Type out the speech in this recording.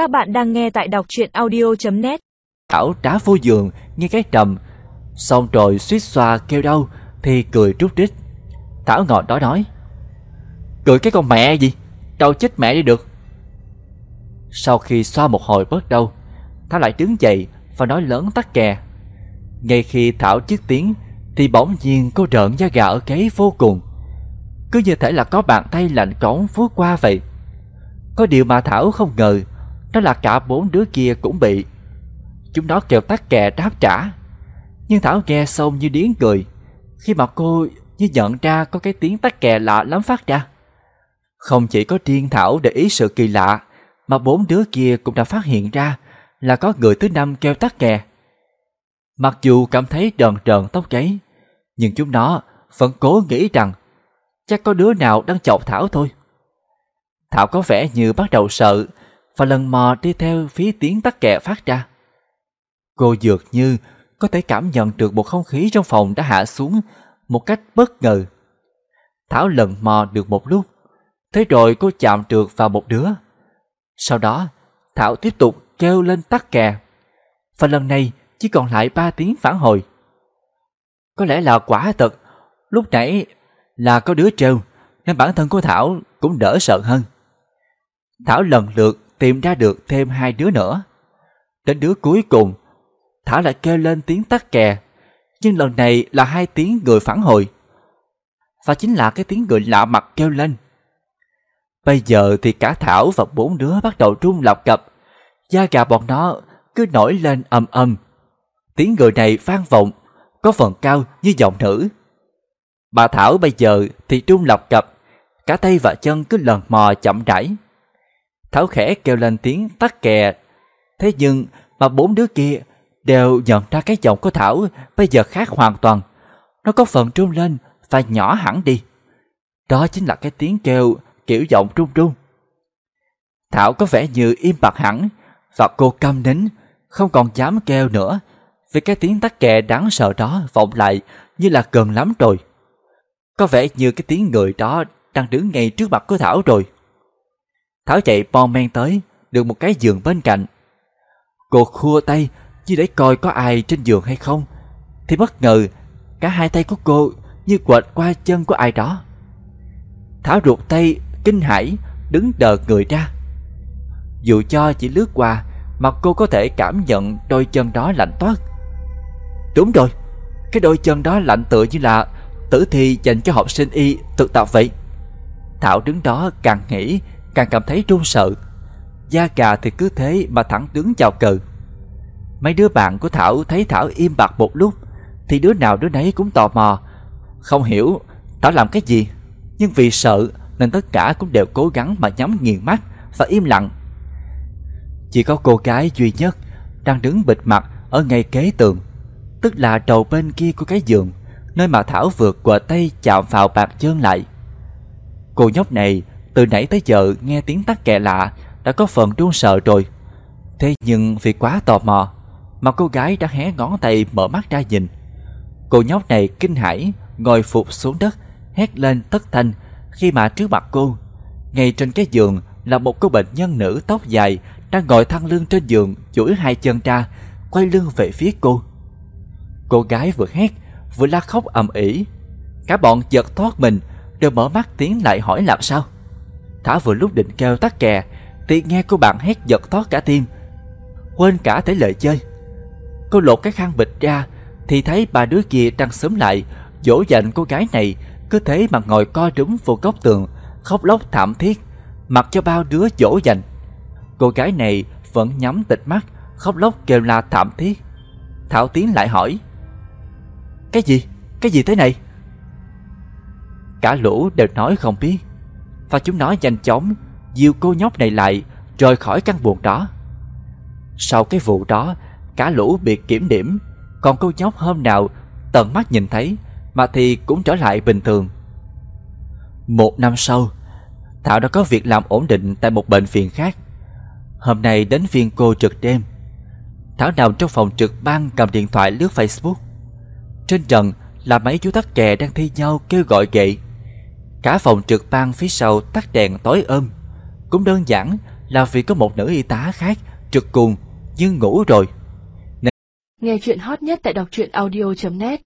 Các bạn đang nghe tại đọc truyện audio.net Thảo trá vô giường nghe cái trầm. Xong rồi suýt xoa kêu đau, Thì cười trút rít Thảo ngọt đó nói, Cười cái con mẹ gì? Đâu chết mẹ đi được. Sau khi xoa một hồi bớt đau, Thảo lại đứng dậy và nói lớn tắt kè. Ngay khi Thảo chiếc tiếng, Thì bỗng nhiên cô rợn da gà ở gáy vô cùng. Cứ như thể là có bàn tay lạnh cống phút qua vậy. Có điều mà Thảo không ngờ đó là cả bốn đứa kia cũng bị. Chúng nó kêu tắt kè đáp trả. Nhưng Thảo nghe xong như điếng cười. Khi mà cô như nhận ra có cái tiếng tắt kè lạ lắm phát ra. Không chỉ có riêng Thảo để ý sự kỳ lạ, Mà bốn đứa kia cũng đã phát hiện ra Là có người thứ năm kêu tắt kè. Mặc dù cảm thấy đờn trờn tóc gáy, Nhưng chúng nó vẫn cố nghĩ rằng Chắc có đứa nào đang chọc Thảo thôi. Thảo có vẻ như bắt đầu sợ và lần mò đi theo phía tiếng tắc kè phát ra Cô dược như có thể cảm nhận được một không khí trong phòng đã hạ xuống một cách bất ngờ. Thảo lần mò được một lúc, thế rồi cô chạm được vào một đứa. Sau đó, Thảo tiếp tục kêu lên tắc kè. Và lần này chỉ còn lại ba tiếng phản hồi. Có lẽ là quả thật, lúc nãy là có đứa trêu, nên bản thân của Thảo cũng đỡ sợ hơn. Thảo lần lượt tìm ra được thêm hai đứa nữa. Đến đứa cuối cùng Thảo lại kêu lên tiếng tắt kè, nhưng lần này là hai tiếng người phản hồi. Và chính là cái tiếng người lạ mặt kêu lên. Bây giờ thì cả Thảo và bốn đứa bắt đầu run lập cập, da gà bọn nó cứ nổi lên ầm ầm. Tiếng người này vang vọng, có phần cao như giọng nữ. Bà Thảo bây giờ thì trung lập cập, cả tay và chân cứ lần mò chậm rãi. Thảo khẽ kêu lên tiếng tắt kè, thế nhưng mà bốn đứa kia đều nhận ra cái giọng của Thảo bây giờ khác hoàn toàn. Nó có phần trung lên và nhỏ hẳn đi. Đó chính là cái tiếng kêu kiểu giọng trung trung. Thảo có vẻ như im bặt hẳn và cô câm nín, không còn dám kêu nữa vì cái tiếng tắc kè đáng sợ đó vọng lại như là gần lắm rồi. Có vẻ như cái tiếng người đó đang đứng ngay trước mặt của Thảo rồi. Thảo chạy bon men tới, được một cái giường bên cạnh. Cô khua tay chỉ để coi có ai trên giường hay không. Thì bất ngờ cả hai tay của cô như quệt qua chân của ai đó. Thảo ruột tay kinh hãi đứng đờ người ra. Dù cho chỉ lướt qua mà cô có thể cảm nhận đôi chân đó lạnh toát. Đúng rồi cái đôi chân đó lạnh tựa như là tử thi dành cho học sinh y thực tập vậy. Thảo đứng đó càng nghĩ càng cảm thấy run sợ. Da gà thì cứ thế mà thẳng tướng chào cờ. Mấy đứa bạn của Thảo thấy Thảo im bặt một lúc, Thì đứa nào đứa nấy cũng tò mò. Không hiểu Thảo làm cái gì, Nhưng vì sợ nên tất cả cũng đều cố gắng mà nhắm nghiền mắt Và im lặng. Chỉ có cô gái duy nhất Đang đứng bịt mặt ở ngay kế tường, Tức là đầu bên kia của cái giường, Nơi mà Thảo vượt qua tay chạm vào bạc chân lại. Cô nhóc này từ nãy tới giờ nghe tiếng tắc kè lạ Đã có phần run sợ rồi Thế nhưng vì quá tò mò mà cô gái đã hé ngón tay mở mắt ra nhìn. Cô nhóc này kinh hãi, ngồi phục xuống đất, hét lên thất thanh khi mà trước mặt cô, ngay trên cái giường là một cô bệnh nhân nữ tóc dài đang ngồi thăng lưng trên giường, duỗi hai chân ra, quay lưng về phía cô. Cô gái vừa hét, vừa la khóc ầm ĩ. Cả bọn giật thoát mình, đều mở mắt tiến lại hỏi làm sao. Thả vừa lúc định kêu tắt kè, thì nghe cô bạn hét giật thoát cả tim, quên cả thể lệ chơi. Cô lột cái khăn bịch ra Thì thấy ba đứa kia đang sớm lại Dỗ dành cô gái này Cứ thế mà ngồi co rúm vô góc tường Khóc lóc thảm thiết Mặc cho bao đứa dỗ dành Cô gái này vẫn nhắm tịch mắt Khóc lóc kêu la thảm thiết Thảo Tiến lại hỏi Cái gì? Cái gì thế này? Cả lũ đều nói không biết và chúng nói nhanh chóng Dìu cô nhóc này lại Rời khỏi căn buồng đó Sau cái vụ đó cả lũ bị kiểm điểm, còn cô nhóc hôm nào tận mắt nhìn thấy mà thì cũng trở lại bình thường. Một năm sau, Thảo đã có việc làm ổn định tại một bệnh viện khác. Hôm nay đến phiên cô trực đêm. Thảo nằm trong phòng trực ban cầm điện thoại lướt Facebook. Trên trần là mấy chú tắc kè đang thi nhau kêu gọi gậy. Cả phòng trực ban phía sau tắt đèn tối ôm. Cũng đơn giản là vì có một nữ y tá khác trực cùng nhưng ngủ rồi. Nghe chuyện hot nhất tại đọc truyện audio.net